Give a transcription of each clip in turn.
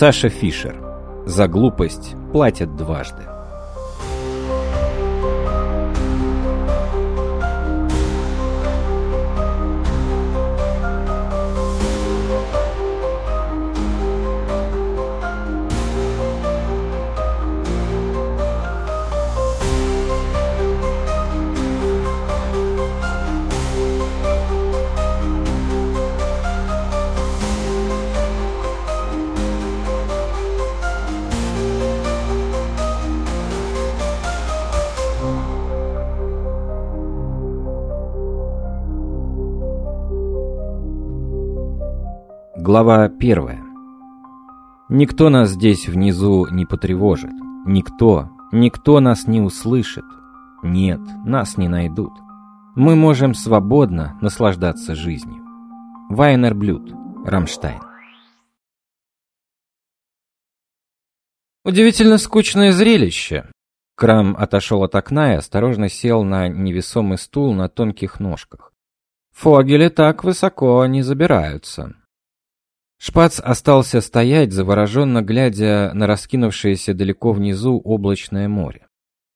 Саша Фишер. За глупость платят дважды. Глава первая. Никто нас здесь внизу не потревожит. Никто, никто нас не услышит. Нет, нас не найдут. Мы можем свободно наслаждаться жизнью. Вайнер Блюд, Рамштайн. Удивительно скучное зрелище. Крам отошел от окна и осторожно сел на невесомый стул на тонких ножках. Фогели так высоко не забираются. Шпац остался стоять, завороженно глядя на раскинувшееся далеко внизу облачное море.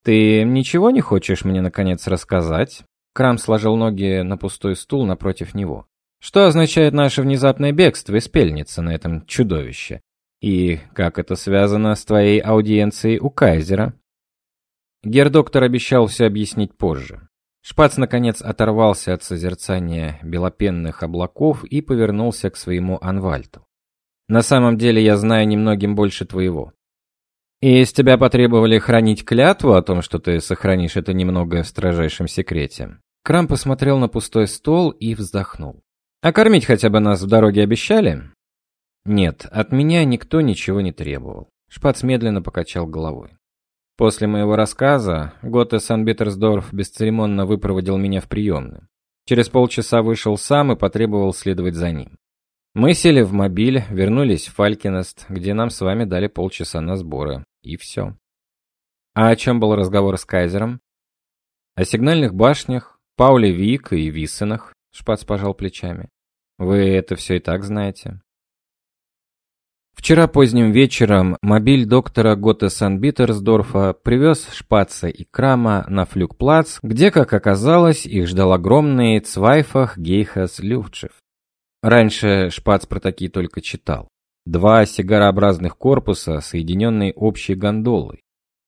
«Ты ничего не хочешь мне, наконец, рассказать?» Крам сложил ноги на пустой стул напротив него. «Что означает наше внезапное бегство из пельницы на этом чудовище? И как это связано с твоей аудиенцией у Кайзера?» Гердоктор обещал все объяснить позже. Шпац, наконец, оторвался от созерцания белопенных облаков и повернулся к своему Анвальту. «На самом деле я знаю немногим больше твоего. И из тебя потребовали хранить клятву о том, что ты сохранишь это немного в строжайшем секрете». Крам посмотрел на пустой стол и вздохнул. «А кормить хотя бы нас в дороге обещали?» «Нет, от меня никто ничего не требовал». Шпац медленно покачал головой. После моего рассказа Готте Сан-Петерсдорф бесцеремонно выпроводил меня в приемную. Через полчаса вышел сам и потребовал следовать за ним. Мы сели в мобиль, вернулись в Фалькинест, где нам с вами дали полчаса на сборы. И все. А о чем был разговор с Кайзером? О сигнальных башнях, Пауле Вик и Виссенах, Шпац пожал плечами. Вы это все и так знаете. Вчера поздним вечером мобиль доктора Готе Сан-Битерсдорфа привез Шпаца и Крама на флюгплац, где, как оказалось, их ждал огромный Цвайфах Гейхас Люфтшев. Раньше Шпац про такие только читал. Два сигарообразных корпуса, соединенные общей гондолой.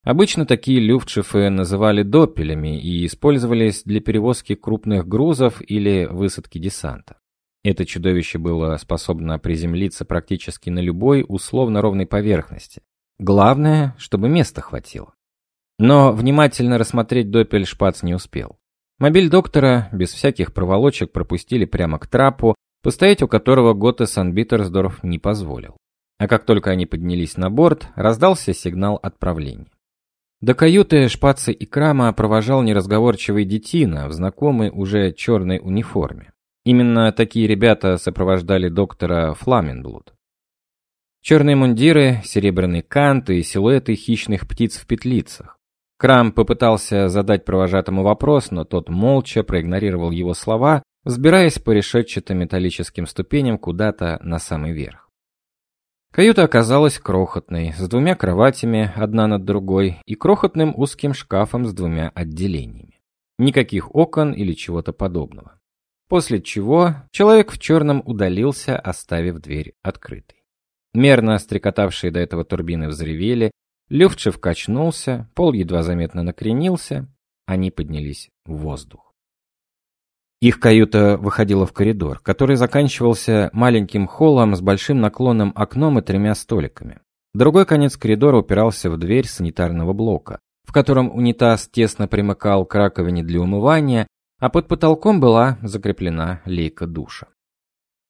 Обычно такие люфтшифы называли доппелями и использовались для перевозки крупных грузов или высадки десанта. Это чудовище было способно приземлиться практически на любой условно ровной поверхности. Главное, чтобы места хватило. Но внимательно рассмотреть допель Шпац не успел. Мобиль доктора без всяких проволочек пропустили прямо к трапу, постоять у которого Готте Сан-Битерсдорф не позволил. А как только они поднялись на борт, раздался сигнал отправления. До каюты Шпаца и Крама провожал неразговорчивый детина в знакомой уже черной униформе. Именно такие ребята сопровождали доктора Фламенблуд. Черные мундиры, серебряные канты и силуэты хищных птиц в петлицах. Крам попытался задать провожатому вопрос, но тот молча проигнорировал его слова, взбираясь по решетчатым металлическим ступеням куда-то на самый верх. Каюта оказалась крохотной, с двумя кроватями, одна над другой, и крохотным узким шкафом с двумя отделениями. Никаких окон или чего-то подобного. После чего человек в черном удалился, оставив дверь открытой. Мерно стрекотавшие до этого турбины взревели, Люфтшев качнулся, пол едва заметно накренился, они поднялись в воздух. Их каюта выходила в коридор, который заканчивался маленьким холлом с большим наклонным окном и тремя столиками. Другой конец коридора упирался в дверь санитарного блока, в котором унитаз тесно примыкал к раковине для умывания, а под потолком была закреплена лейка душа.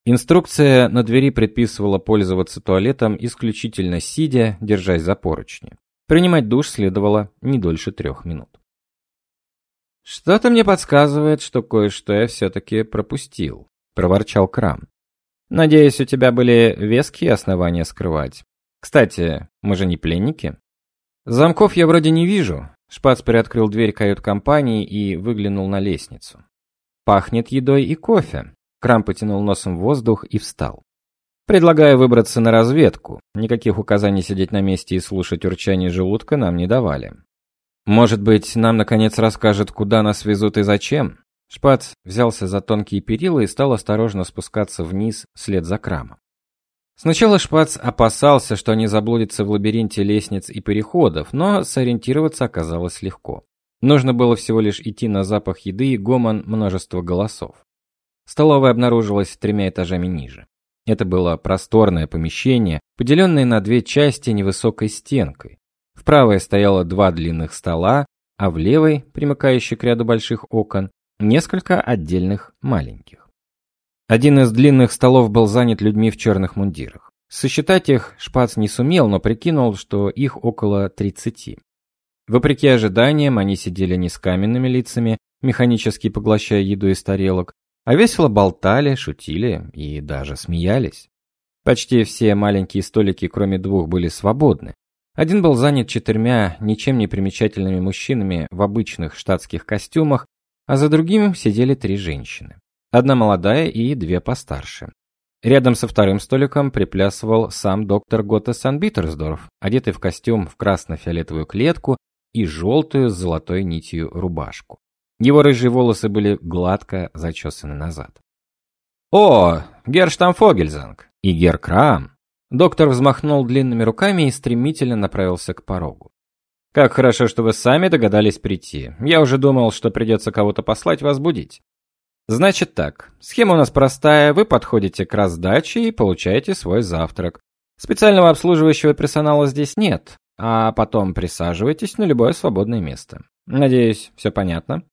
Инструкция на двери предписывала пользоваться туалетом исключительно сидя, держась за поручни. Принимать душ следовало не дольше трех минут. «Что-то мне подсказывает, что кое-что я все-таки пропустил», — проворчал Крам. «Надеюсь, у тебя были веские основания скрывать. Кстати, мы же не пленники?» «Замков я вроде не вижу, Шпац приоткрыл дверь кают-компании и выглянул на лестницу. «Пахнет едой и кофе». Крам потянул носом в воздух и встал. Предлагаю выбраться на разведку. Никаких указаний сидеть на месте и слушать урчание желудка нам не давали. Может быть, нам наконец расскажет, куда нас везут и зачем? Шпац взялся за тонкие перила и стал осторожно спускаться вниз вслед за крамом. Сначала Шпац опасался, что они заблудятся в лабиринте лестниц и переходов, но сориентироваться оказалось легко. Нужно было всего лишь идти на запах еды и гомон множества голосов. Столовая обнаружилась тремя этажами ниже. Это было просторное помещение, поделенное на две части невысокой стенкой. В правой стояло два длинных стола, а в левой, примыкающей к ряду больших окон, несколько отдельных маленьких. Один из длинных столов был занят людьми в черных мундирах. Сосчитать их Шпац не сумел, но прикинул, что их около 30. Вопреки ожиданиям, они сидели не с каменными лицами, механически поглощая еду из тарелок, а весело болтали, шутили и даже смеялись. Почти все маленькие столики, кроме двух, были свободны. Один был занят четырьмя ничем не примечательными мужчинами в обычных штатских костюмах, а за другим сидели три женщины. Одна молодая и две постарше. Рядом со вторым столиком приплясывал сам доктор Готте Санбитерсдорф, одетый в костюм в красно-фиолетовую клетку и желтую с золотой нитью рубашку. Его рыжие волосы были гладко зачесаны назад. «О, Герштамфогельзанг и Геркрам!» Доктор взмахнул длинными руками и стремительно направился к порогу. «Как хорошо, что вы сами догадались прийти. Я уже думал, что придется кого-то послать вас будить. Значит так, схема у нас простая, вы подходите к раздаче и получаете свой завтрак. Специального обслуживающего персонала здесь нет, а потом присаживайтесь на любое свободное место. Надеюсь, все понятно?»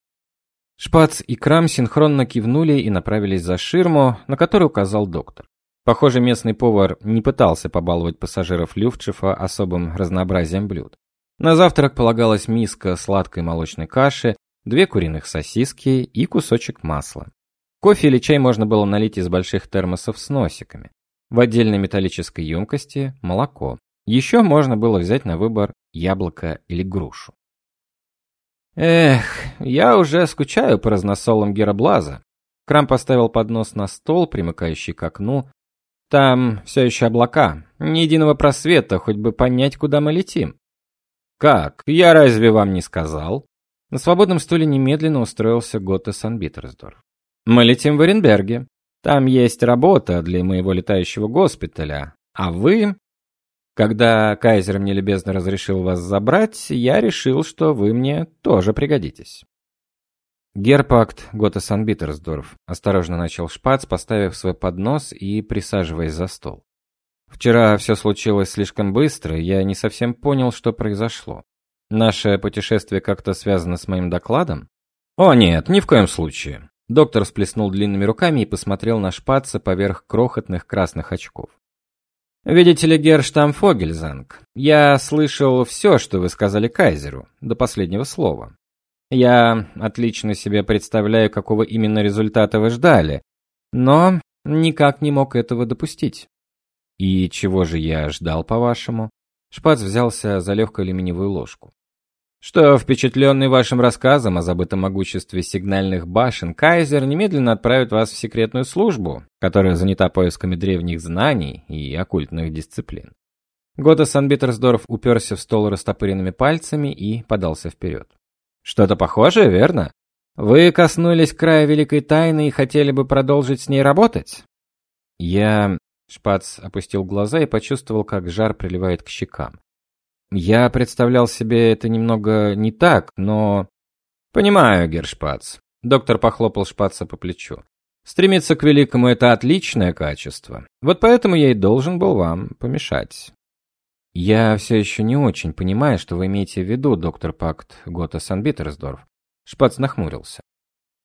Шпац и Крам синхронно кивнули и направились за ширму, на которую указал доктор. Похоже, местный повар не пытался побаловать пассажиров Люфтшифа особым разнообразием блюд. На завтрак полагалась миска сладкой молочной каши, две куриных сосиски и кусочек масла. Кофе или чай можно было налить из больших термосов с носиками. В отдельной металлической емкости – молоко. Еще можно было взять на выбор яблоко или грушу. Эх, я уже скучаю по разносолам Гераблаза. Крам поставил поднос на стол, примыкающий к окну. Там все еще облака, ни единого просвета, хоть бы понять, куда мы летим. Как? Я разве вам не сказал? На свободном стуле немедленно устроился Готте Санбитерсдорф. Мы летим в Оренберге. Там есть работа для моего летающего госпиталя. А вы когда кайзер мне любезно разрешил вас забрать, я решил, что вы мне тоже пригодитесь. Герпакт Гота Санбитерсдорф осторожно начал шпац, поставив свой поднос и присаживаясь за стол. Вчера все случилось слишком быстро, я не совсем понял, что произошло. Наше путешествие как-то связано с моим докладом? О нет, ни в коем случае. Доктор сплеснул длинными руками и посмотрел на шпаца поверх крохотных красных очков. Видите ли, Герштамфогельзанг, я слышал все, что вы сказали кайзеру, до последнего слова. Я отлично себе представляю, какого именно результата вы ждали, но никак не мог этого допустить. И чего же я ждал, по-вашему? Шпац взялся за легкую алюминиевую ложку что, впечатленный вашим рассказом о забытом могуществе сигнальных башен, Кайзер немедленно отправит вас в секретную службу, которая занята поисками древних знаний и оккультных дисциплин. Гота Санбитерсдорф уперся в стол растопыренными пальцами и подался вперед. Что-то похожее, верно? Вы коснулись края великой тайны и хотели бы продолжить с ней работать? Я Шпац опустил глаза и почувствовал, как жар приливает к щекам. Я представлял себе это немного не так, но... Понимаю, Гершпац. Доктор похлопал Шпаца по плечу. Стремиться к великому – это отличное качество. Вот поэтому я и должен был вам помешать. Я все еще не очень понимаю, что вы имеете в виду, доктор Пакт Гота Санбитерсдорф. Шпац нахмурился.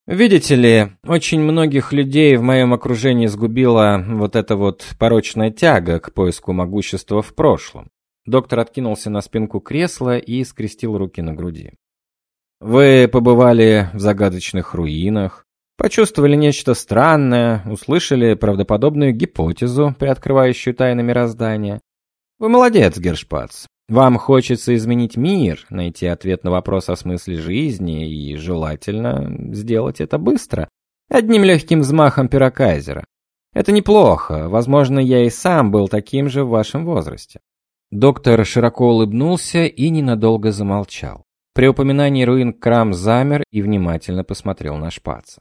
Видите ли, очень многих людей в моем окружении сгубила вот эта вот порочная тяга к поиску могущества в прошлом. Доктор откинулся на спинку кресла и скрестил руки на груди. Вы побывали в загадочных руинах, почувствовали нечто странное, услышали правдоподобную гипотезу, приоткрывающую тайны мироздания. Вы молодец, Гершпац. Вам хочется изменить мир, найти ответ на вопрос о смысле жизни и желательно сделать это быстро, одним легким взмахом пера Кайзера. Это неплохо. Возможно, я и сам был таким же в вашем возрасте. Доктор широко улыбнулся и ненадолго замолчал. При упоминании руин Крам замер и внимательно посмотрел на Шпаца.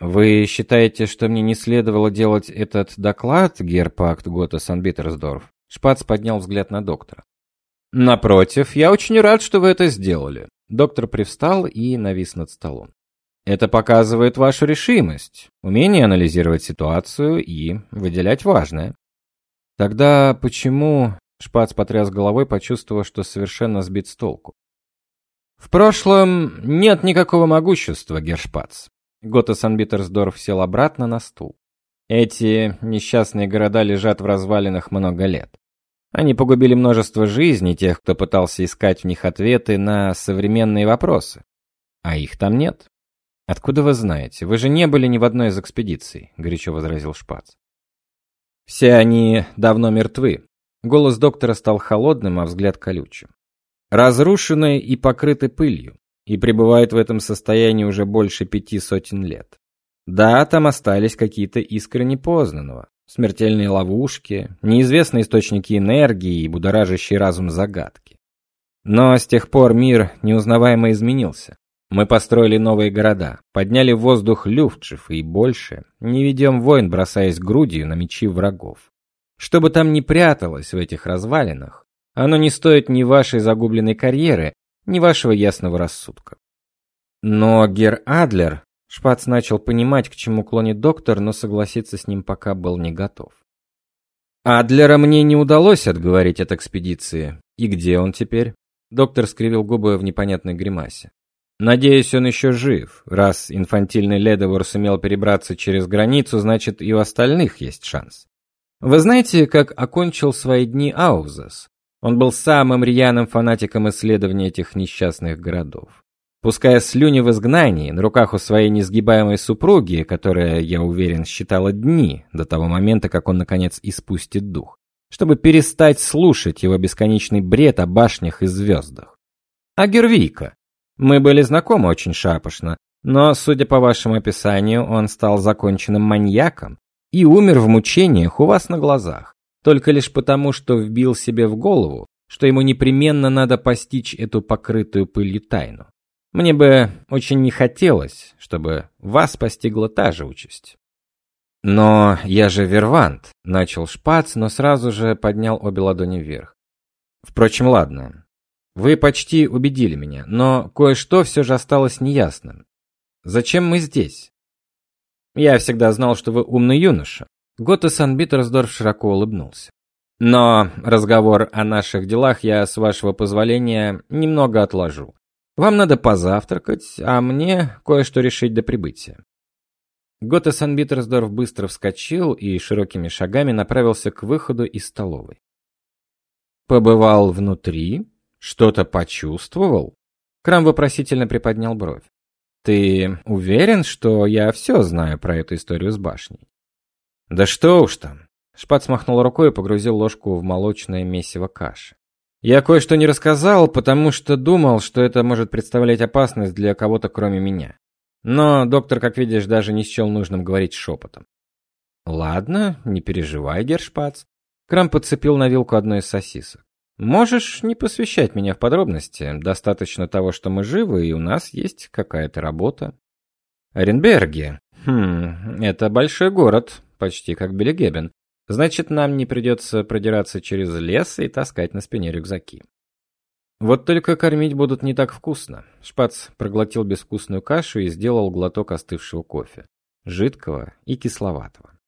Вы считаете, что мне не следовало делать этот доклад, Герпакт Гота Санбитерсдорф? Шпац поднял взгляд на доктора. Напротив, я очень рад, что вы это сделали. Доктор привстал и навис над столом. Это показывает вашу решимость, умение анализировать ситуацию и выделять важное. Тогда почему Шпац потряс головой, почувствовав, что совершенно сбит с толку. В прошлом нет никакого могущества, Гершпац. Гота Санбитерсдорф сел обратно на стул. Эти несчастные города лежат в развалинах много лет. Они погубили множество жизней тех, кто пытался искать в них ответы на современные вопросы. А их там нет. Откуда вы знаете? Вы же не были ни в одной из экспедиций, горячо возразил Шпац. Все они давно мертвы. Голос доктора стал холодным, а взгляд колючим. Разрушены и покрыты пылью, и пребывают в этом состоянии уже больше пяти сотен лет. Да, там остались какие-то искры непознанного, смертельные ловушки, неизвестные источники энергии и будоражащий разум загадки. Но с тех пор мир неузнаваемо изменился. Мы построили новые города, подняли в воздух люфтшев и больше не ведем войн, бросаясь грудью на мечи врагов. Что бы там ни пряталось в этих развалинах, оно не стоит ни вашей загубленной карьеры, ни вашего ясного рассудка. Но Гер Адлер, Шпац начал понимать, к чему клонит доктор, но согласиться с ним пока был не готов. Адлера мне не удалось отговорить от экспедиции. И где он теперь? Доктор скривил губы в непонятной гримасе. Надеюсь, он еще жив. Раз инфантильный Ледовор сумел перебраться через границу, значит, и у остальных есть шанс. Вы знаете, как окончил свои дни Аузас? Он был самым рьяным фанатиком исследования этих несчастных городов. Пуская слюни в изгнании, на руках у своей несгибаемой супруги, которая, я уверен, считала дни до того момента, как он наконец испустит дух, чтобы перестать слушать его бесконечный бред о башнях и звездах. А Гервика? Мы были знакомы очень шапошно, но, судя по вашему описанию, он стал законченным маньяком, и умер в мучениях у вас на глазах, только лишь потому, что вбил себе в голову, что ему непременно надо постичь эту покрытую пылью тайну. Мне бы очень не хотелось, чтобы вас постигла та же участь. Но я же Вервант, начал Шпац, но сразу же поднял обе ладони вверх. Впрочем, ладно. Вы почти убедили меня, но кое-что все же осталось неясным. Зачем мы здесь? Я всегда знал, что вы умный юноша. Готте Санбитерсдорф широко улыбнулся. Но разговор о наших делах я, с вашего позволения, немного отложу. Вам надо позавтракать, а мне кое-что решить до прибытия. Готте Санбитерсдорф быстро вскочил и широкими шагами направился к выходу из столовой. Побывал внутри, что-то почувствовал? Крам вопросительно приподнял бровь. Ты уверен, что я все знаю про эту историю с башней? Да что уж там. Шпат смахнул рукой и погрузил ложку в молочное месиво каши. Я кое-что не рассказал, потому что думал, что это может представлять опасность для кого-то кроме меня. Но доктор, как видишь, даже не счел нужным говорить шепотом. Ладно, не переживай, Гершпац. Крам подцепил на вилку одну из сосисок. Можешь не посвящать меня в подробности. Достаточно того, что мы живы и у нас есть какая-то работа. Оренберге. Хм, это большой город, почти как Белегебен. Значит, нам не придется продираться через лес и таскать на спине рюкзаки. Вот только кормить будут не так вкусно. Шпац проглотил безвкусную кашу и сделал глоток остывшего кофе, жидкого и кисловатого.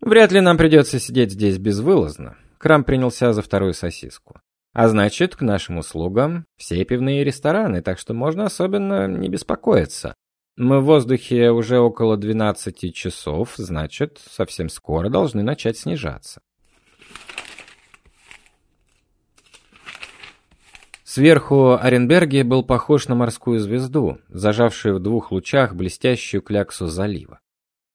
Вряд ли нам придется сидеть здесь безвылазно. Крам принялся за вторую сосиску. А значит, к нашим услугам все пивные рестораны, так что можно особенно не беспокоиться. Мы в воздухе уже около 12 часов, значит, совсем скоро должны начать снижаться. Сверху Оренберги был похож на морскую звезду, зажавшую в двух лучах блестящую кляксу залива.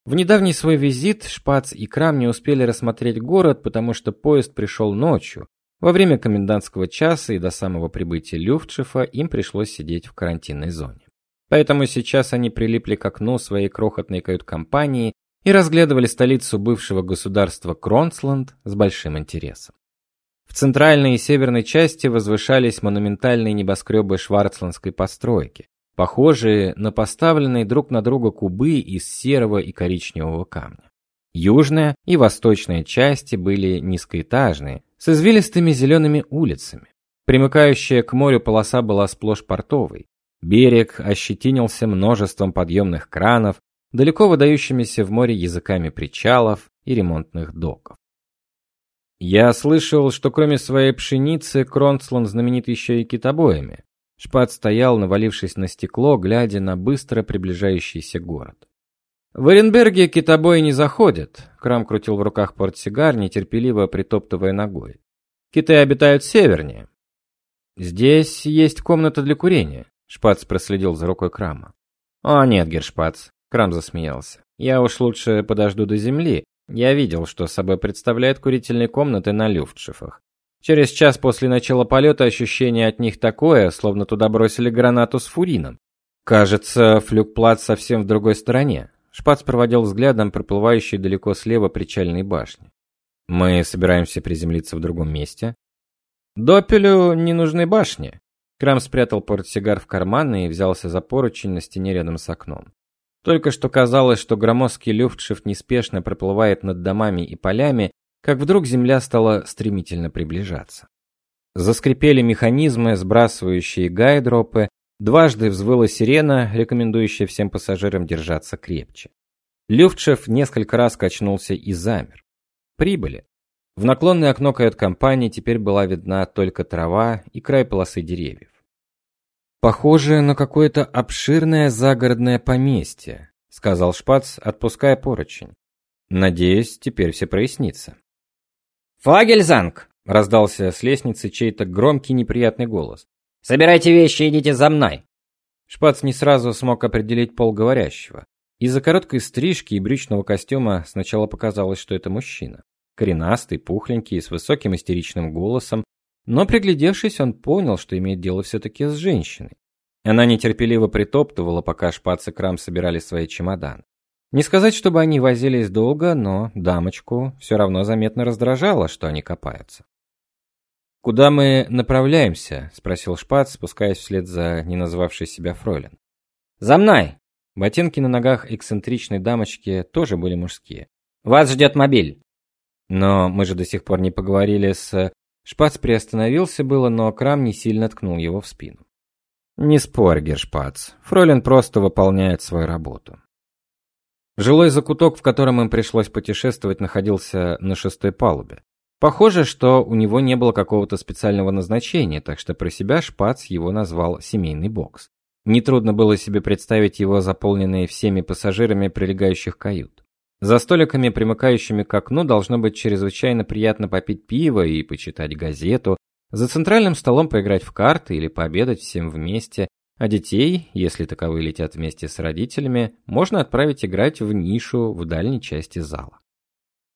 В недавний свой визит Шпац и Крам не успели рассмотреть город, потому что поезд пришел ночью. Во время комендантского часа и до самого прибытия Люфтшифа им пришлось сидеть в карантинной зоне. Поэтому сейчас они прилипли к окну своей крохотной кают-компании и разглядывали столицу бывшего государства Кронсланд с большим интересом. В центральной и северной части возвышались монументальные небоскребы шварцландской постройки, похожие на поставленные друг на друга кубы из серого и коричневого камня. Южная и восточная части были низкоэтажные, с извилистыми зелеными улицами. Примыкающая к морю полоса была сплошь портовой. Берег ощетинился множеством подъемных кранов, далеко выдающимися в море языками причалов и ремонтных доков. Я слышал, что кроме своей пшеницы Кронслан знаменит еще и китобоями. Шпат стоял, навалившись на стекло, глядя на быстро приближающийся город. В Оренберге китобои не заходят. Крам крутил в руках портсигар, нетерпеливо притоптывая ногой. Киты обитают севернее. Здесь есть комната для курения. Шпац проследил за рукой Крама. О, нет, Гершпац, Крам засмеялся. Я уж лучше подожду до земли, я видел, что собой представляют курительные комнаты на люфтшифах. Через час после начала полета ощущение от них такое, словно туда бросили гранату с фурином. Кажется, флюгплац совсем в другой стороне. Шпац проводил взглядом проплывающие далеко слева причальные башни. Мы собираемся приземлиться в другом месте. Допелю не нужны башни. Крам спрятал портсигар в карман и взялся за поручень на стене рядом с окном. Только что казалось, что громоздкий люфтшифт неспешно проплывает над домами и полями, как вдруг земля стала стремительно приближаться. Заскрипели механизмы, сбрасывающие гайдропы, дважды взвыла сирена, рекомендующая всем пассажирам держаться крепче. Люфтшифт несколько раз качнулся и замер. Прибыли. В наклонное окно кают-компании теперь была видна только трава и край полосы деревьев. Похоже на какое-то обширное загородное поместье, сказал Шпац, отпуская поручень. Надеюсь, теперь все прояснится. Фагельзанг, раздался с лестницы чей-то громкий неприятный голос. Собирайте вещи и идите за мной. Шпац не сразу смог определить пол говорящего. Из-за короткой стрижки и брючного костюма сначала показалось, что это мужчина. Коренастый, пухленький, с высоким истеричным голосом, но приглядевшись, он понял, что имеет дело все таки с женщиной. Она нетерпеливо притоптывала, пока Шпац и Крам собирали свои чемоданы. Не сказать, чтобы они возились долго, но дамочку все равно заметно раздражало, что они копаются. Куда мы направляемся? спросил Шпац, спускаясь вслед за не назвавшей себя фройлен. За мной. Ботинки на ногах эксцентричной дамочки тоже были мужские. Вас ждет мобиль. Но мы же до сих пор не поговорили с Шпац приостановился было, но Крам не сильно ткнул его в спину. Не спорь, Гершпац. Фролин просто выполняет свою работу. Жилой закуток, в котором им пришлось путешествовать, находился на шестой палубе. Похоже, что у него не было какого-то специального назначения, так что про себя Шпац его назвал семейный бокс. Нетрудно было себе представить его заполненные всеми пассажирами прилегающих кают. За столиками, примыкающими к окну, должно быть чрезвычайно приятно попить пиво и почитать газету, за центральным столом поиграть в карты или пообедать всем вместе, а детей, если таковые летят вместе с родителями, можно отправить играть в нишу в дальней части зала.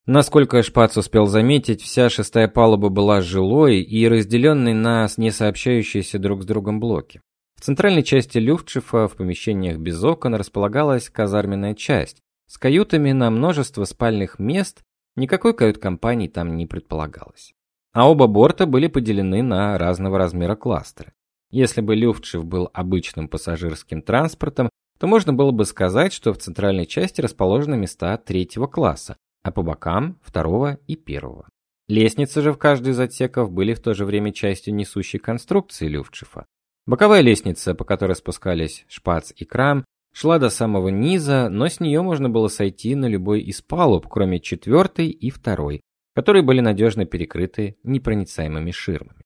Насколько Шпац успел заметить, вся шестая палуба была жилой и разделенной на не сообщающиеся друг с другом блоки. В центральной части люфтшифа в помещениях без окон располагалась казарменная часть, с каютами на множество спальных мест никакой кают-компании там не предполагалось. А оба борта были поделены на разного размера кластеры. Если бы Люфтшиф был обычным пассажирским транспортом, то можно было бы сказать, что в центральной части расположены места третьего класса, а по бокам второго и первого. Лестницы же в каждый из отсеков были в то же время частью несущей конструкции Люфтшифа. Боковая лестница, по которой спускались Шпац и Крам, шла до самого низа, но с нее можно было сойти на любой из палуб, кроме четвертой и второй, которые были надежно перекрыты непроницаемыми ширмами.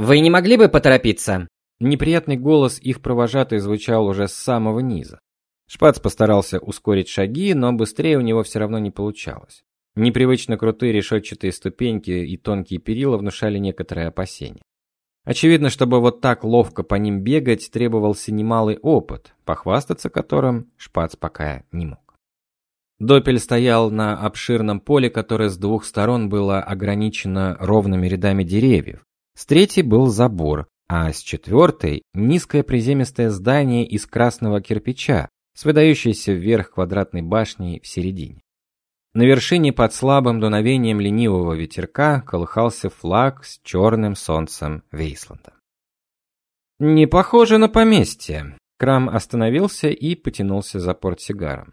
Вы не могли бы поторопиться? Неприятный голос их провожатой звучал уже с самого низа. Шпац постарался ускорить шаги, но быстрее у него все равно не получалось. Непривычно крутые решетчатые ступеньки и тонкие перила внушали некоторое опасение. Очевидно, чтобы вот так ловко по ним бегать, требовался немалый опыт, похвастаться которым Шпац пока не мог. Допель стоял на обширном поле, которое с двух сторон было ограничено ровными рядами деревьев. С третьей был забор, а с четвертой – низкое приземистое здание из красного кирпича, с выдающейся вверх квадратной башней в середине. На вершине под слабым дуновением ленивого ветерка колыхался флаг с черным солнцем Вейсланда. «Не похоже на поместье». Крам остановился и потянулся за портсигаром.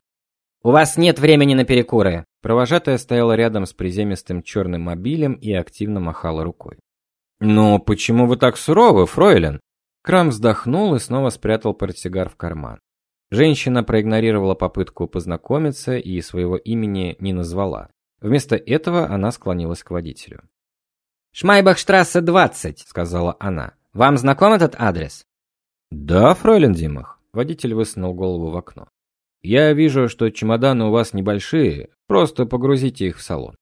«У вас нет времени на перекуры!» Провожатая стояла рядом с приземистым черным мобилем и активно махала рукой. «Но почему вы так суровы, фройлен?» Крам вздохнул и снова спрятал портсигар в карман. Женщина проигнорировала попытку познакомиться и своего имени не назвала. Вместо этого она склонилась к водителю. «Шмайбахштрассе 20», — сказала она. «Вам знаком этот адрес?» «Да, фройлен Димах». Водитель высунул голову в окно. «Я вижу, что чемоданы у вас небольшие, просто погрузите их в салон».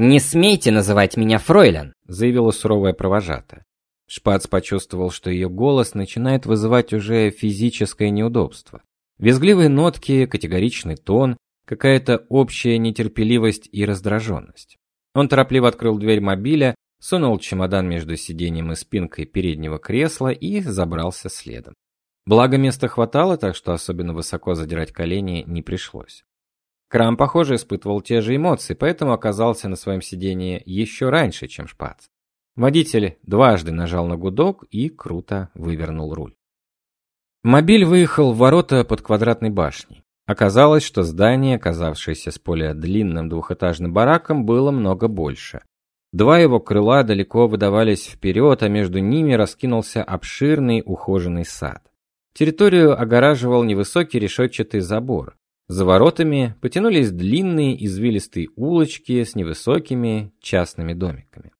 «Не смейте называть меня фройлен», — заявила суровая провожатая. Шпац почувствовал, что ее голос начинает вызывать уже физическое неудобство. Визгливые нотки, категоричный тон, какая-то общая нетерпеливость и раздраженность. Он торопливо открыл дверь мобиля, сунул чемодан между сиденьем и спинкой переднего кресла и забрался следом. Благо места хватало, так что особенно высоко задирать колени не пришлось. Крам, похоже, испытывал те же эмоции, поэтому оказался на своем сиденье еще раньше, чем Шпац. Водитель дважды нажал на гудок и круто вывернул руль. Мобиль выехал в ворота под квадратной башней. Оказалось, что здание, оказавшееся с поля длинным двухэтажным бараком, было много больше. Два его крыла далеко выдавались вперед, а между ними раскинулся обширный ухоженный сад. Территорию огораживал невысокий решетчатый забор. За воротами потянулись длинные извилистые улочки с невысокими частными домиками.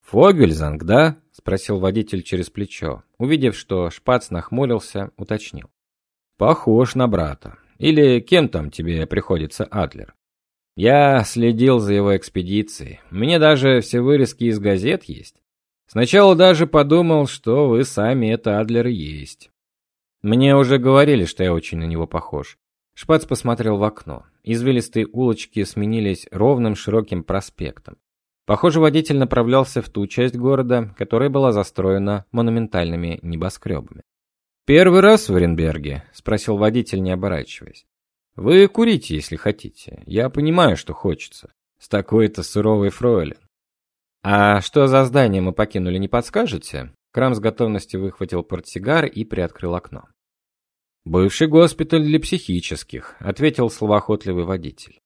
«Фогельзанг, да?» – спросил водитель через плечо. Увидев, что Шпац нахмурился, уточнил. «Похож на брата. Или кем там тебе приходится Адлер?» «Я следил за его экспедицией. Мне даже все вырезки из газет есть. Сначала даже подумал, что вы сами это Адлер есть. Мне уже говорили, что я очень на него похож. Шпац посмотрел в окно. Извилистые улочки сменились ровным широким проспектом. Похоже, водитель направлялся в ту часть города, которая была застроена монументальными небоскребами. «Первый раз в Оренберге?» – спросил водитель, не оборачиваясь. «Вы курите, если хотите. Я понимаю, что хочется. С такой-то суровой фройлен». «А что за здание мы покинули, не подскажете?» Крам с готовностью выхватил портсигар и приоткрыл окно. «Бывший госпиталь для психических», — ответил словоохотливый водитель.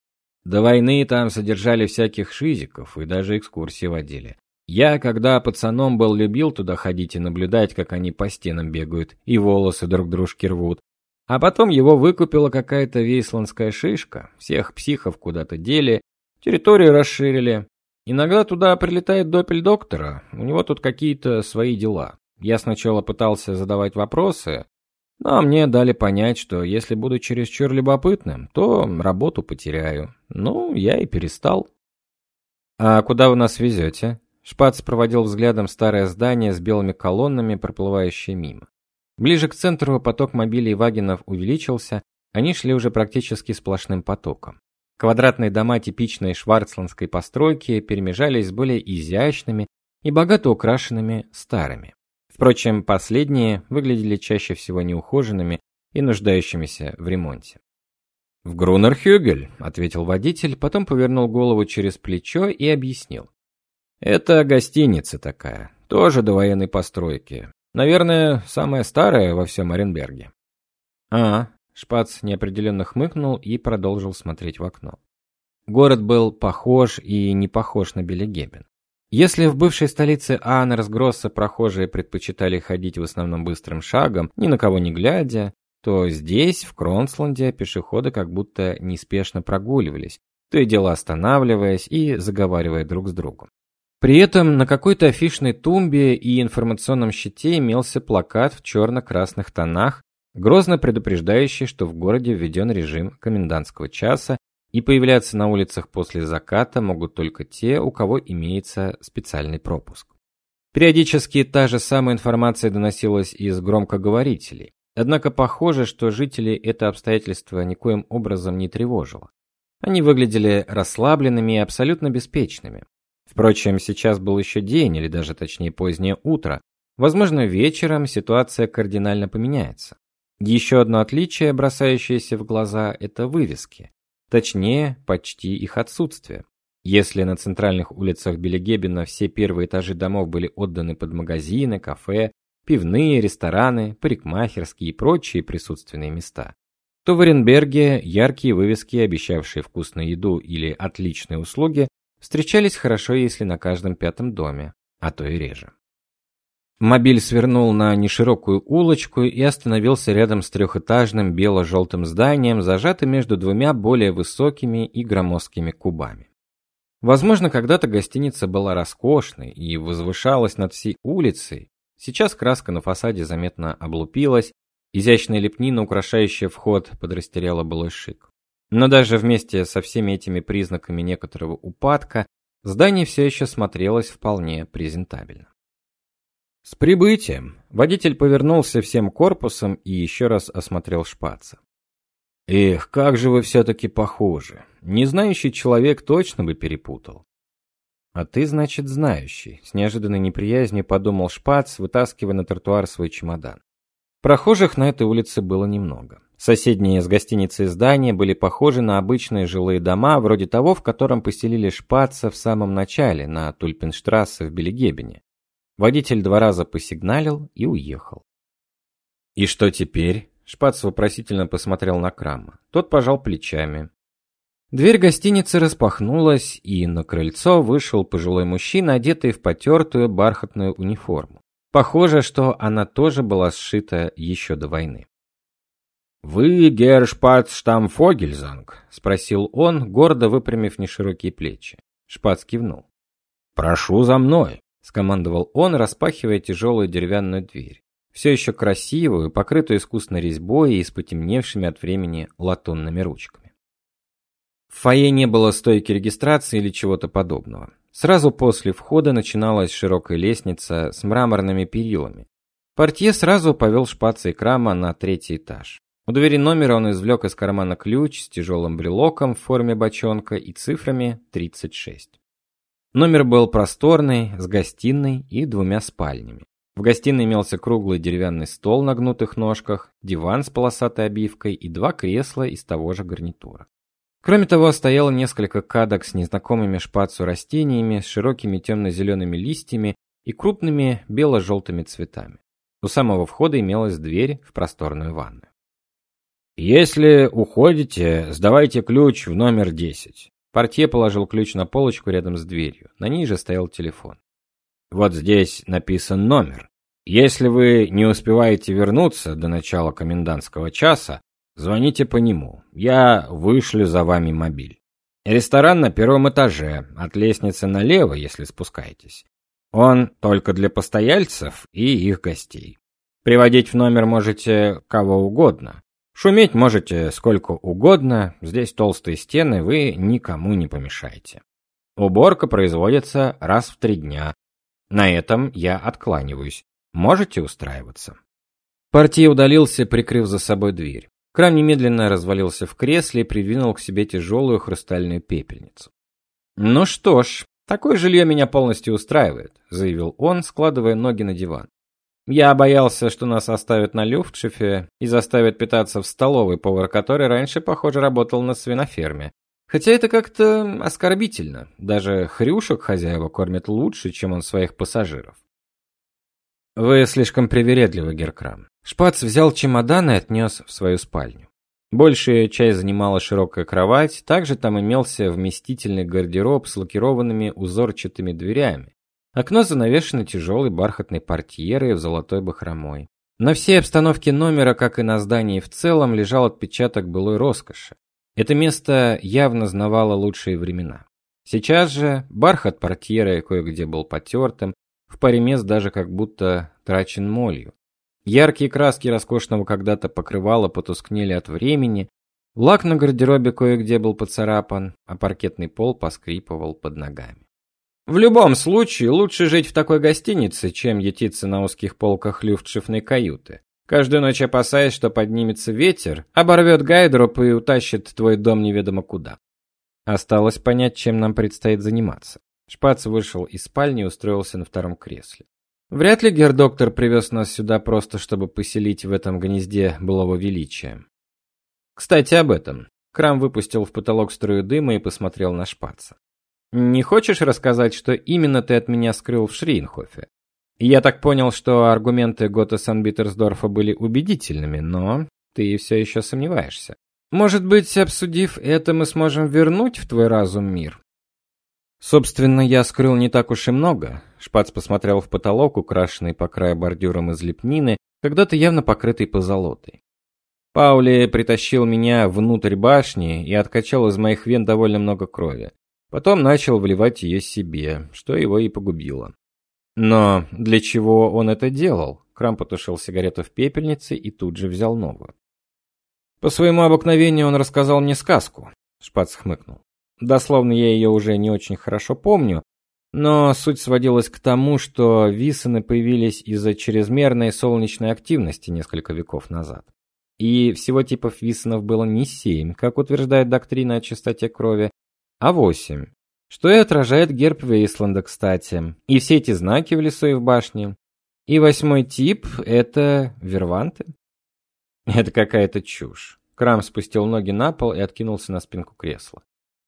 До войны там содержали всяких шизиков и даже экскурсии водили. Я, когда пацаном был, любил туда ходить и наблюдать, как они по стенам бегают и волосы друг дружке рвут. А потом его выкупила какая-то вейсландская шишка, всех психов куда-то дели, территорию расширили. Иногда туда прилетает допель доктора, у него тут какие-то свои дела. Я сначала пытался задавать вопросы, но мне дали понять, что если буду чересчур любопытным, то работу потеряю. Ну, я и перестал. «А куда вы нас везете?» Шпац проводил взглядом старое здание с белыми колоннами, проплывающее мимо. Ближе к центру поток мобилей вагинов увеличился, они шли уже практически сплошным потоком. Квадратные дома типичной шварцландской постройки перемежались с более изящными и богато украшенными старыми. Впрочем, последние выглядели чаще всего неухоженными и нуждающимися в ремонте. «В Грунерхюгель», — ответил водитель, потом повернул голову через плечо и объяснил. «Это гостиница такая, тоже до военной постройки. Наверное, самая старая во всем Оренберге». «А», — Шпац неопределенно хмыкнул и продолжил смотреть в окно. Город был похож и не похож на Белегебен. Если в бывшей столице Анерсгросса прохожие предпочитали ходить в основном быстрым шагом, ни на кого не глядя, то здесь, в Кронсланде, пешеходы как будто неспешно прогуливались, то и дело останавливаясь и заговаривая друг с другом. При этом на какой-то афишной тумбе и информационном щите имелся плакат в черно-красных тонах, грозно предупреждающий, что в городе введен режим комендантского часа и появляться на улицах после заката могут только те, у кого имеется специальный пропуск. Периодически та же самая информация доносилась из громкоговорителей. Однако похоже, что жителей это обстоятельство никоим образом не тревожило. Они выглядели расслабленными и абсолютно беспечными. Впрочем, сейчас был еще день, или даже точнее позднее утро. Возможно, вечером ситуация кардинально поменяется. Еще одно отличие, бросающееся в глаза, это вывески. Точнее, почти их отсутствие. Если на центральных улицах Белегебена все первые этажи домов были отданы под магазины, кафе, пивные, рестораны, парикмахерские и прочие присутственные места, то в Оренберге яркие вывески, обещавшие вкусную еду или отличные услуги, встречались хорошо, если на каждом пятом доме, а то и реже. Мобиль свернул на неширокую улочку и остановился рядом с трехэтажным бело-желтым зданием, зажатым между двумя более высокими и громоздкими кубами. Возможно, когда-то гостиница была роскошной и возвышалась над всей улицей. Сейчас краска на фасаде заметно облупилась, изящная лепнина, украшающая вход, подрастеряла былой шик. Но даже вместе со всеми этими признаками некоторого упадка, здание все еще смотрелось вполне презентабельно. С прибытием. Водитель повернулся всем корпусом и еще раз осмотрел шпаца. Эх, как же вы все таки похожи. Не знающий человек точно бы перепутал. А ты, значит, знающий, с неожиданной неприязнью подумал Шпац, вытаскивая на тротуар свой чемодан. Прохожих на этой улице было немного. Соседние с гостиницей здания были похожи на обычные жилые дома, вроде того, в котором поселили Шпаца в самом начале, на Тульпенштрассе в Белегебене. Водитель два раза посигналил и уехал. «И что теперь?» Шпац вопросительно посмотрел на Крама. Тот пожал плечами. Дверь гостиницы распахнулась, и на крыльцо вышел пожилой мужчина, одетый в потертую бархатную униформу. Похоже, что она тоже была сшита еще до войны. «Вы Герр Шпацштамфогельзанг?» — спросил он, гордо выпрямив неширокие плечи. Шпац кивнул. «Прошу за мной» скомандовал он, распахивая тяжелую деревянную дверь, все еще красивую, покрытую искусной резьбой и с потемневшими от времени латунными ручками. В фойе не было стойки регистрации или чего-то подобного. Сразу после входа начиналась широкая лестница с мраморными перилами. Портье сразу повел шпаца и крама на третий этаж. У двери номера он извлек из кармана ключ с тяжелым брелоком в форме бочонка и цифрами 36. Номер был просторный, с гостиной и двумя спальнями. В гостиной имелся круглый деревянный стол на гнутых ножках, диван с полосатой обивкой и два кресла из того же гарнитура. Кроме того, стояло несколько кадок с незнакомыми шпацу растениями, с широкими темно-зелеными листьями и крупными бело-желтыми цветами. У самого входа имелась дверь в просторную ванную. «Если уходите, сдавайте ключ в номер 10. Портье положил ключ на полочку рядом с дверью. На ней же стоял телефон. Вот здесь написан номер. Если вы не успеваете вернуться до начала комендантского часа, звоните по нему. Я вышлю за вами мобиль. Ресторан на первом этаже, от лестницы налево, если спускаетесь. Он только для постояльцев и их гостей. Приводить в номер можете кого угодно. Шуметь можете сколько угодно, здесь толстые стены, вы никому не помешаете. Уборка производится раз в три дня. На этом я откланиваюсь. Можете устраиваться. Партия удалился, прикрыв за собой дверь. Крам немедленно развалился в кресле и придвинул к себе тяжелую хрустальную пепельницу. Ну что ж, такое жилье меня полностью устраивает, заявил он, складывая ноги на диван. Я боялся, что нас оставят на Люфтшифе и заставят питаться в столовой, повар который раньше, похоже, работал на свиноферме. Хотя это как-то оскорбительно. Даже хрюшек хозяева кормят лучше, чем он своих пассажиров. Вы слишком привередливы, Геркрам. Шпац взял чемодан и отнес в свою спальню. Большая часть занимала широкая кровать, также там имелся вместительный гардероб с лакированными узорчатыми дверями, Окно занавешено тяжелой бархатной портьерой в золотой бахромой. На всей обстановке номера, как и на здании в целом, лежал отпечаток былой роскоши. Это место явно знавало лучшие времена. Сейчас же бархат портьеры кое-где был потертым, в паре мест даже как будто трачен молью. Яркие краски роскошного когда-то покрывала потускнели от времени, лак на гардеробе кое-где был поцарапан, а паркетный пол поскрипывал под ногами. В любом случае, лучше жить в такой гостинице, чем ютиться на узких полках люфтшифтной каюты. Каждую ночь опасаясь, что поднимется ветер, оборвет гайдроп и утащит твой дом неведомо куда. Осталось понять, чем нам предстоит заниматься. Шпац вышел из спальни и устроился на втором кресле. Вряд ли гердоктор привез нас сюда просто, чтобы поселить в этом гнезде былого величия. Кстати, об этом. Крам выпустил в потолок струю дыма и посмотрел на шпаца. Не хочешь рассказать, что именно ты от меня скрыл в Шрейнхофе? Я так понял, что аргументы Гота Санбитерсдорфа были убедительными, но ты все еще сомневаешься. Может быть, обсудив это, мы сможем вернуть в твой разум мир? Собственно, я скрыл не так уж и много. Шпац посмотрел в потолок, украшенный по краю бордюром из лепнины, когда-то явно покрытый позолотой. Паули притащил меня внутрь башни и откачал из моих вен довольно много крови. Потом начал вливать ее себе, что его и погубило. Но для чего он это делал? Крам потушил сигарету в пепельнице и тут же взял новую. По своему обыкновению он рассказал мне сказку. Шпац хмыкнул. Дословно я ее уже не очень хорошо помню, но суть сводилась к тому, что висаны появились из-за чрезмерной солнечной активности несколько веков назад. И всего типов висанов было не семь, как утверждает доктрина о чистоте крови, а восемь. Что и отражает герб Вейсланда, кстати. И все эти знаки в лесу и в башне. И восьмой тип это верванты. Это какая-то чушь. Крам спустил ноги на пол и откинулся на спинку кресла.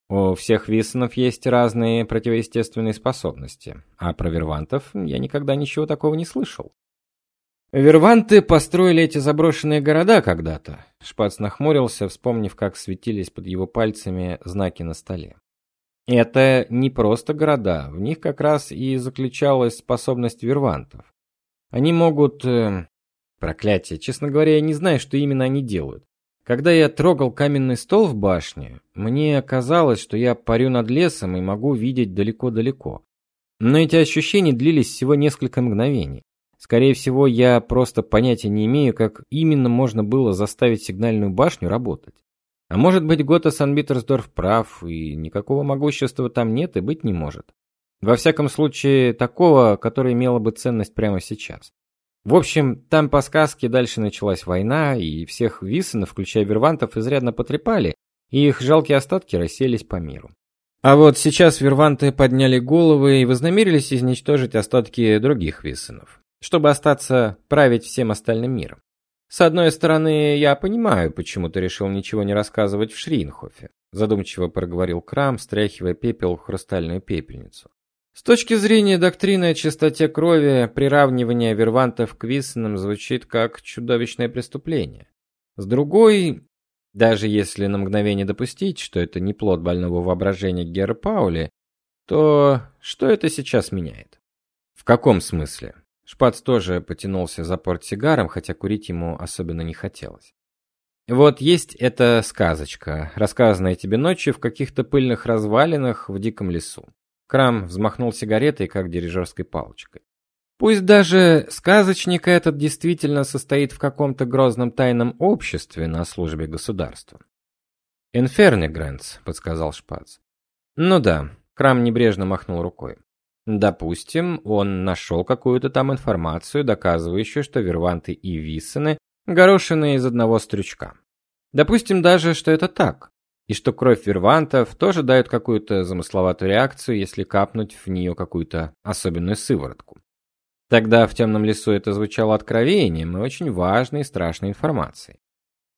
У всех виссонов есть разные противоестественные способности, а про вервантов я никогда ничего такого не слышал. Верванты построили эти заброшенные города когда-то. Шпац нахмурился, вспомнив, как светились под его пальцами знаки на столе. Это не просто города, в них как раз и заключалась способность вервантов. Они могут... Э, проклятие, честно говоря, я не знаю, что именно они делают. Когда я трогал каменный стол в башне, мне казалось, что я парю над лесом и могу видеть далеко-далеко. Но эти ощущения длились всего несколько мгновений. Скорее всего, я просто понятия не имею, как именно можно было заставить сигнальную башню работать. А может быть, Гота Санбитерсдорф прав, и никакого могущества там нет и быть не может. Во всяком случае, такого, которое имело бы ценность прямо сейчас. В общем, там по сказке дальше началась война, и всех виссенов, включая вервантов, изрядно потрепали, и их жалкие остатки расселись по миру. А вот сейчас верванты подняли головы и вознамерились изничтожить остатки других виссенов, чтобы остаться править всем остальным миром. С одной стороны, я понимаю, почему ты решил ничего не рассказывать в Шринхофе, задумчиво проговорил Крам, стряхивая пепел в хрустальную пепельницу. С точки зрения доктрины о чистоте крови, приравнивание вервантов к виссенам звучит как чудовищное преступление. С другой, даже если на мгновение допустить, что это не плод больного воображения Гера Паули, то что это сейчас меняет? В каком смысле? Шпац тоже потянулся за портсигаром, хотя курить ему особенно не хотелось. Вот есть эта сказочка, рассказанная тебе ночью в каких-то пыльных развалинах в диком лесу. Крам взмахнул сигаретой, как дирижерской палочкой. Пусть даже сказочник этот действительно состоит в каком-то грозном тайном обществе на службе государства. Инфернегренц, подсказал Шпац. Ну да, Крам небрежно махнул рукой. Допустим, он нашел какую-то там информацию, доказывающую, что Верванты и Виссены горошины из одного стручка. Допустим даже, что это так и что кровь вервантов тоже дает какую-то замысловатую реакцию, если капнуть в нее какую-то особенную сыворотку. Тогда в темном лесу это звучало откровением и очень важной и страшной информацией.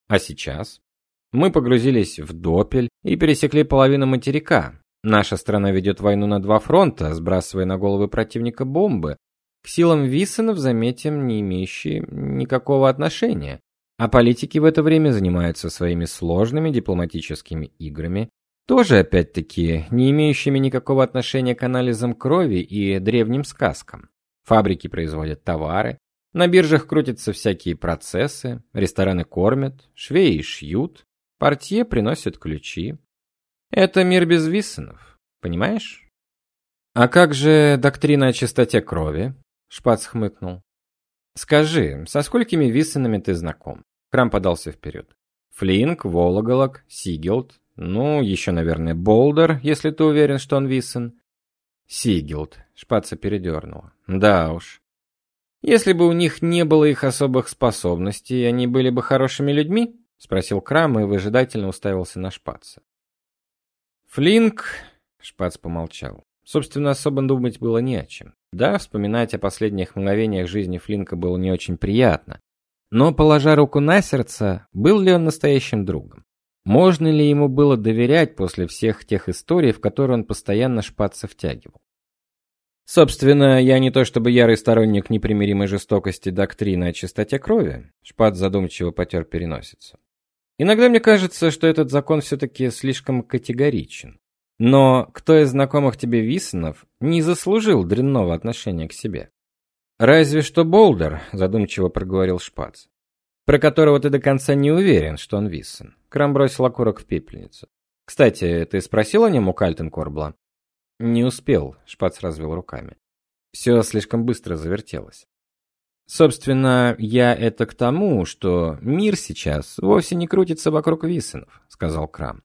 А сейчас мы погрузились в Допель и пересекли половину материка. Наша страна ведет войну на два фронта, сбрасывая на головы противника бомбы, к силам Виссенов, заметим, не имеющие никакого отношения. А политики в это время занимаются своими сложными дипломатическими играми, тоже опять-таки не имеющими никакого отношения к анализам крови и древним сказкам. Фабрики производят товары, на биржах крутятся всякие процессы, рестораны кормят, швеи шьют, портье приносят ключи. Это мир без виссенов, понимаешь? А как же доктрина о чистоте крови? Шпац хмыкнул. Скажи, со сколькими виссенами ты знаком? Крам подался вперед. Флинк, Вологолок, Сигелд, ну, еще, наверное, Болдер, если ты уверен, что он виссен. Сигелд, шпаца передернула. Да уж. Если бы у них не было их особых способностей, они были бы хорошими людьми? спросил Крам и выжидательно уставился на шпаца. Флинк, шпац помолчал. Собственно, особо думать было не о чем. Да, вспоминать о последних мгновениях жизни Флинка было не очень приятно. Но, положа руку на сердце, был ли он настоящим другом? Можно ли ему было доверять после всех тех историй, в которые он постоянно шпаца втягивал? Собственно, я не то чтобы ярый сторонник непримиримой жестокости доктрины о чистоте крови. Шпат задумчиво потер переносицу. Иногда мне кажется, что этот закон все-таки слишком категоричен. Но кто из знакомых тебе Виссонов не заслужил дрянного отношения к себе? Разве что Болдер, задумчиво проговорил Шпац, про которого ты до конца не уверен, что он Виссон. Крам бросил окурок в пепельницу. Кстати, ты спросил о нем у Кальтенкорбла? Не успел, Шпац развел руками. Все слишком быстро завертелось. Собственно, я это к тому, что мир сейчас вовсе не крутится вокруг Виссенов, сказал Крам.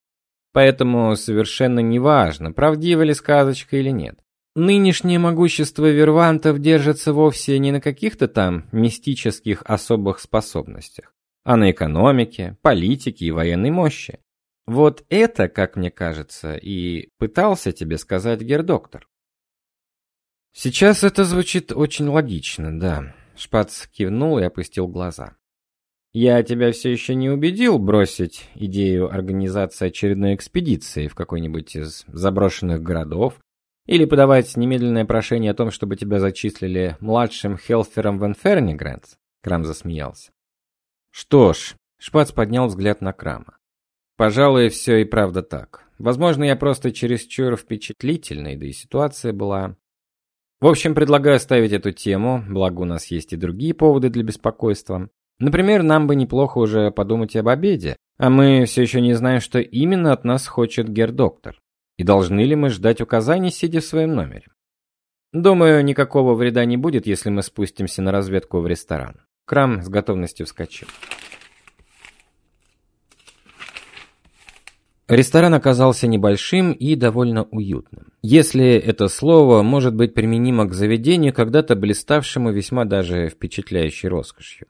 Поэтому совершенно неважно, правдива ли сказочка или нет. Нынешнее могущество вервантов держится вовсе не на каких-то там мистических особых способностях, а на экономике, политике и военной мощи. Вот это, как мне кажется, и пытался тебе сказать гердоктор. Сейчас это звучит очень логично, да. Шпац кивнул и опустил глаза. Я тебя все еще не убедил бросить идею организации очередной экспедиции в какой-нибудь из заброшенных городов или подавать немедленное прошение о том, чтобы тебя зачислили младшим хелфером в Инфернигрэнс. Крам засмеялся. Что ж, Шпац поднял взгляд на Крама. Пожалуй, все и правда так. Возможно, я просто чересчур впечатлительный, да и ситуация была... В общем, предлагаю оставить эту тему, благо у нас есть и другие поводы для беспокойства. Например, нам бы неплохо уже подумать об обеде, а мы все еще не знаем, что именно от нас хочет гердоктор. И должны ли мы ждать указаний, сидя в своем номере? Думаю, никакого вреда не будет, если мы спустимся на разведку в ресторан. Крам с готовностью вскочил. Ресторан оказался небольшим и довольно уютным. Если это слово может быть применимо к заведению, когда-то блиставшему весьма даже впечатляющей роскошью.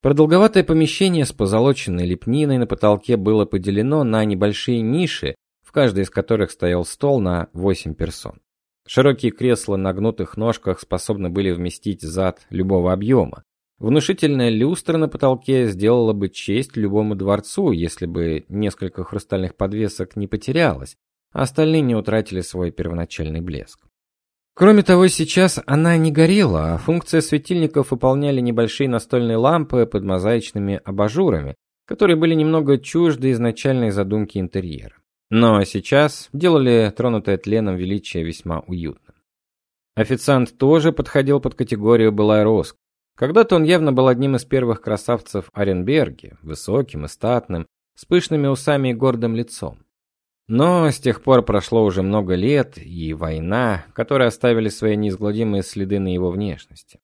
Продолговатое помещение с позолоченной лепниной на потолке было поделено на небольшие ниши, в каждой из которых стоял стол на 8 персон. Широкие кресла на гнутых ножках способны были вместить зад любого объема. Внушительная люстра на потолке сделала бы честь любому дворцу, если бы несколько хрустальных подвесок не потерялось, а остальные не утратили свой первоначальный блеск. Кроме того, сейчас она не горела, а функция светильников выполняли небольшие настольные лампы под мозаичными абажурами, которые были немного чужды изначальной задумки интерьера. Но сейчас делали тронутое тленом величие весьма уютным. Официант тоже подходил под категорию былая роскошь. Когда-то он явно был одним из первых красавцев Оренберге, высоким и статным, с пышными усами и гордым лицом. Но с тех пор прошло уже много лет, и война, которые оставили свои неизгладимые следы на его внешности.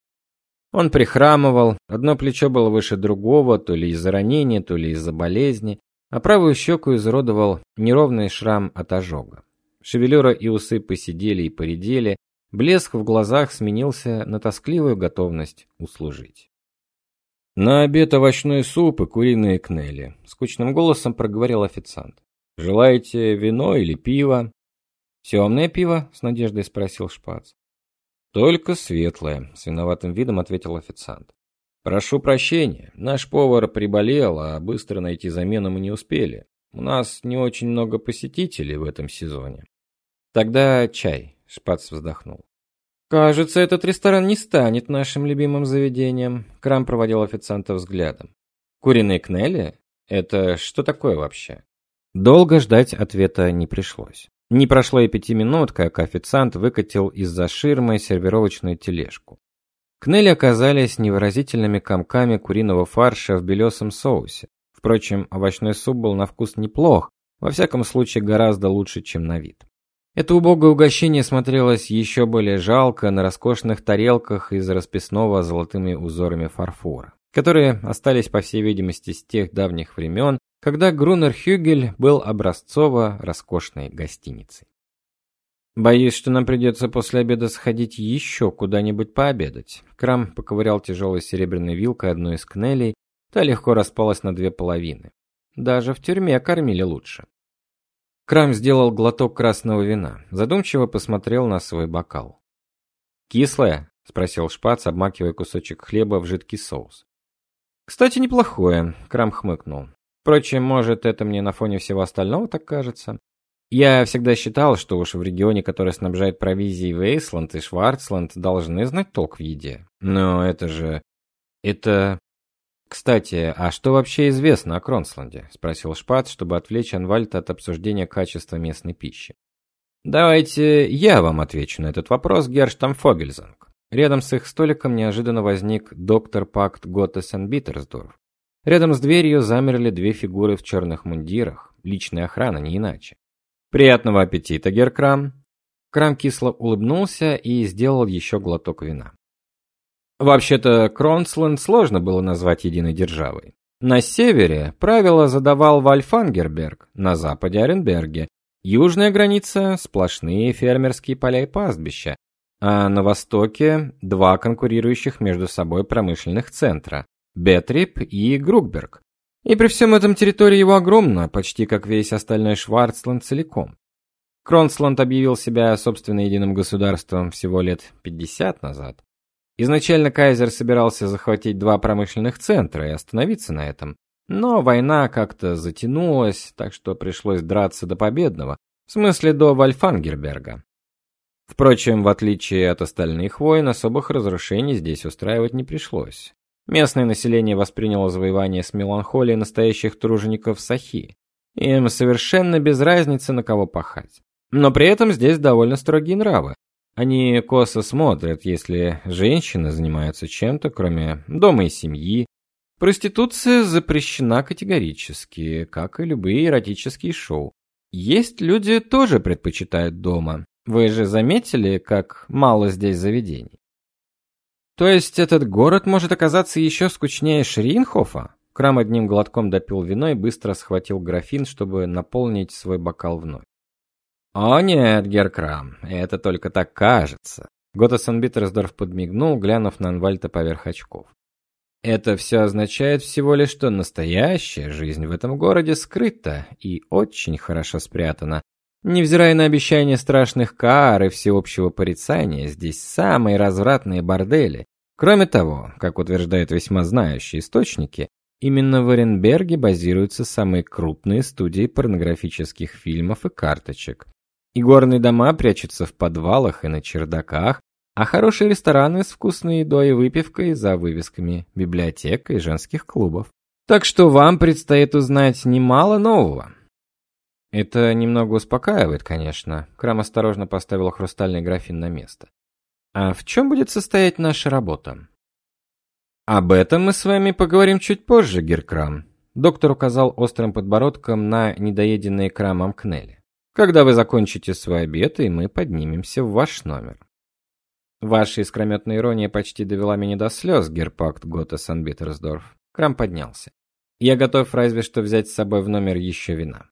Он прихрамывал, одно плечо было выше другого, то ли из-за ранения, то ли из-за болезни, а правую щеку изуродовал неровный шрам от ожога. Шевелюра и усы посидели и поредели, Блеск в глазах сменился на тоскливую готовность услужить. На обед овощной суп и куриные кнели, скучным голосом проговорил официант. Желаете вино или пиво? Темное пиво? с надеждой спросил Шпац. Только светлое, с виноватым видом ответил официант. Прошу прощения, наш повар приболел, а быстро найти замену мы не успели. У нас не очень много посетителей в этом сезоне. Тогда чай, Шпац вздохнул. Кажется, этот ресторан не станет нашим любимым заведением. Крам проводил официанта взглядом. Куриные кнели? Это что такое вообще? Долго ждать ответа не пришлось. Не прошло и пяти минут, как официант выкатил из-за ширмы сервировочную тележку. Кнели оказались невыразительными комками куриного фарша в белесом соусе. Впрочем, овощной суп был на вкус неплох, во всяком случае гораздо лучше, чем на вид. Это убогое угощение смотрелось еще более жалко на роскошных тарелках из расписного золотыми узорами фарфора, которые остались, по всей видимости, с тех давних времен, когда Грунер Хюгель был образцово роскошной гостиницей. Боюсь, что нам придется после обеда сходить еще куда-нибудь пообедать. Крам поковырял тяжелой серебряной вилкой одну из кнелей, та легко распалась на две половины. Даже в тюрьме кормили лучше. Крам сделал глоток красного вина, задумчиво посмотрел на свой бокал. Кислое? спросил Шпац, обмакивая кусочек хлеба в жидкий соус. Кстати, неплохое, Крам хмыкнул. Впрочем, может, это мне на фоне всего остального так кажется. Я всегда считал, что уж в регионе, который снабжает провизией Вейсланд и Шварцланд, должны знать толк в еде. Но это же это кстати, а что вообще известно о Кронсланде? спросил Шпат, чтобы отвлечь Анвальта от обсуждения качества местной пищи. Давайте я вам отвечу на этот вопрос, Герштам Фогельзанг. Рядом с их столиком неожиданно возник доктор Пакт Готтесен Биттерсдорф. Рядом с дверью замерли две фигуры в черных мундирах, личная охрана, не иначе. Приятного аппетита, Геркрам. Крам кисло улыбнулся и сделал еще глоток вина. Вообще-то Кронсленд сложно было назвать единой державой. На севере правила задавал Вальфангерберг, на западе Оренберге. Южная граница сплошные фермерские поля и пастбища, а на востоке два конкурирующих между собой промышленных центра Бетрип и Гругберг. И при всем этом территория его огромна, почти как весь остальной Шварцланд целиком. Кронсланд объявил себя собственно единым государством всего лет 50 назад. Изначально кайзер собирался захватить два промышленных центра и остановиться на этом. Но война как-то затянулась, так что пришлось драться до победного, в смысле до Вальфангерберга. Впрочем, в отличие от остальных войн, особых разрушений здесь устраивать не пришлось. Местное население восприняло завоевание с меланхолией настоящих тружеников Сахи. Им совершенно без разницы, на кого пахать. Но при этом здесь довольно строгие нравы, они косо смотрят, если женщины занимаются чем-то, кроме дома и семьи. Проституция запрещена категорически, как и любые эротические шоу. Есть люди тоже предпочитают дома. Вы же заметили, как мало здесь заведений? То есть этот город может оказаться еще скучнее Шринхофа? Крам одним глотком допил вино и быстро схватил графин, чтобы наполнить свой бокал вновь. «О нет, Геркрам, это только так кажется». Готтесон Биттерсдорф подмигнул, глянув на Анвальта поверх очков. Это все означает всего лишь, что настоящая жизнь в этом городе скрыта и очень хорошо спрятана. Невзирая на обещания страшных кар и всеобщего порицания, здесь самые развратные бордели. Кроме того, как утверждают весьма знающие источники, именно в Оренберге базируются самые крупные студии порнографических фильмов и карточек. И горные дома прячутся в подвалах и на чердаках, а хорошие рестораны с вкусной едой и выпивкой за вывесками библиотек и женских клубов. Так что вам предстоит узнать немало нового. Это немного успокаивает, конечно. Крам осторожно поставил хрустальный графин на место. А в чем будет состоять наша работа? Об этом мы с вами поговорим чуть позже, Геркрам. Доктор указал острым подбородком на недоеденные крамом кнели когда вы закончите свой обед, и мы поднимемся в ваш номер. Ваша искрометная ирония почти довела меня до слез, Герпакт Гота Санбитерсдорф. Крам поднялся. Я готов разве что взять с собой в номер еще вина.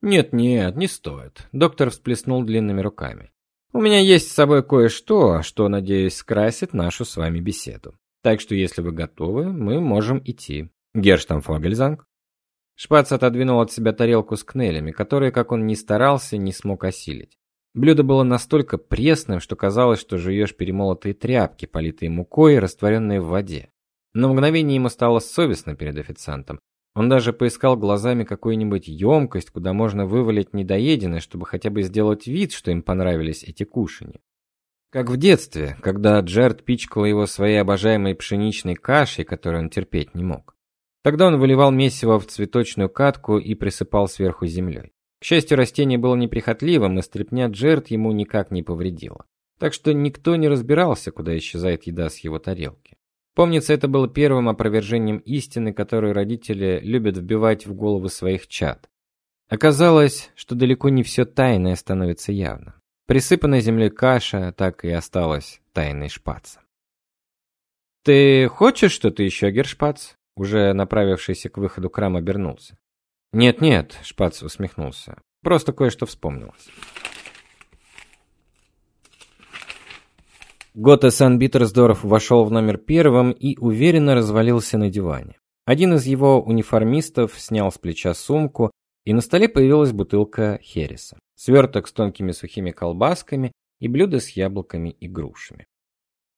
Нет, нет, не стоит. Доктор всплеснул длинными руками. У меня есть с собой кое-что, что, надеюсь, скрасит нашу с вами беседу. Так что, если вы готовы, мы можем идти. Герштамфогельзанг. Шпац отодвинул от себя тарелку с кнелями, которые, как он ни старался, не смог осилить. Блюдо было настолько пресным, что казалось, что жуешь перемолотые тряпки, политые мукой и растворенные в воде. На мгновение ему стало совестно перед официантом. Он даже поискал глазами какую-нибудь емкость, куда можно вывалить недоеденное, чтобы хотя бы сделать вид, что им понравились эти кушанья. Как в детстве, когда Джерд пичкал его своей обожаемой пшеничной кашей, которую он терпеть не мог. Тогда он выливал месиво в цветочную катку и присыпал сверху землей. К счастью, растение было неприхотливым, и стрепня Джерт ему никак не повредила. Так что никто не разбирался, куда исчезает еда с его тарелки. Помнится, это было первым опровержением истины, которую родители любят вбивать в головы своих чад. Оказалось, что далеко не все тайное становится явным. Присыпанная землей каша так и осталась тайной шпаца. Ты хочешь что-то еще, Гершпац? Уже направившийся к выходу Крам обернулся. «Нет-нет», — Шпац усмехнулся. «Просто кое-что вспомнилось». Гота Сан-Битерсдорф вошел в номер первым и уверенно развалился на диване. Один из его униформистов снял с плеча сумку, и на столе появилась бутылка хереса, сверток с тонкими сухими колбасками и блюдо с яблоками и грушами.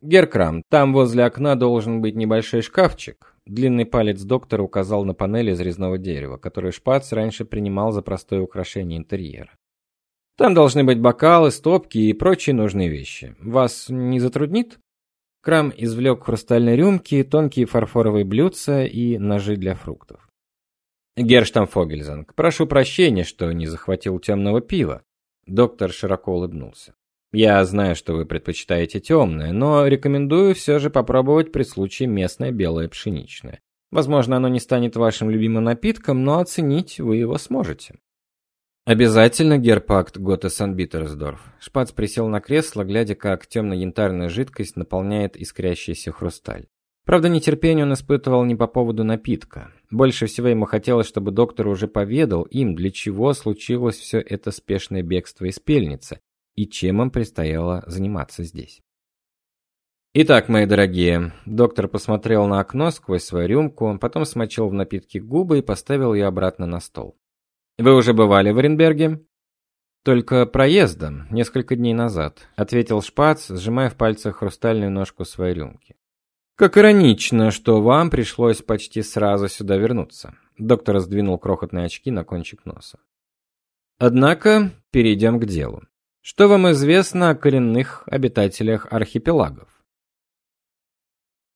Геркрам, там возле окна должен быть небольшой шкафчик. Длинный палец доктора указал на панель из резного дерева, которую Шпац раньше принимал за простое украшение интерьера. Там должны быть бокалы, стопки и прочие нужные вещи. Вас не затруднит? Крам извлек хрустальные рюмки, тонкие фарфоровые блюдца и ножи для фруктов. Герштамфогельзанг, прошу прощения, что не захватил темного пива. Доктор широко улыбнулся. Я знаю, что вы предпочитаете темное, но рекомендую все же попробовать при случае местное белое пшеничное. Возможно, оно не станет вашим любимым напитком, но оценить вы его сможете. Обязательно герпакт Готе Санбитерсдорф. Шпац присел на кресло, глядя, как темно-янтарная жидкость наполняет искрящийся хрусталь. Правда, нетерпение он испытывал не по поводу напитка. Больше всего ему хотелось, чтобы доктор уже поведал им, для чего случилось все это спешное бегство из пельницы и чем им предстояло заниматься здесь. Итак, мои дорогие, доктор посмотрел на окно сквозь свою рюмку, потом смочил в напитке губы и поставил ее обратно на стол. Вы уже бывали в Оренберге? Только проездом, несколько дней назад, ответил Шпац, сжимая в пальцах хрустальную ножку своей рюмки. Как иронично, что вам пришлось почти сразу сюда вернуться. Доктор сдвинул крохотные очки на кончик носа. Однако, перейдем к делу. Что вам известно о коренных обитателях архипелагов?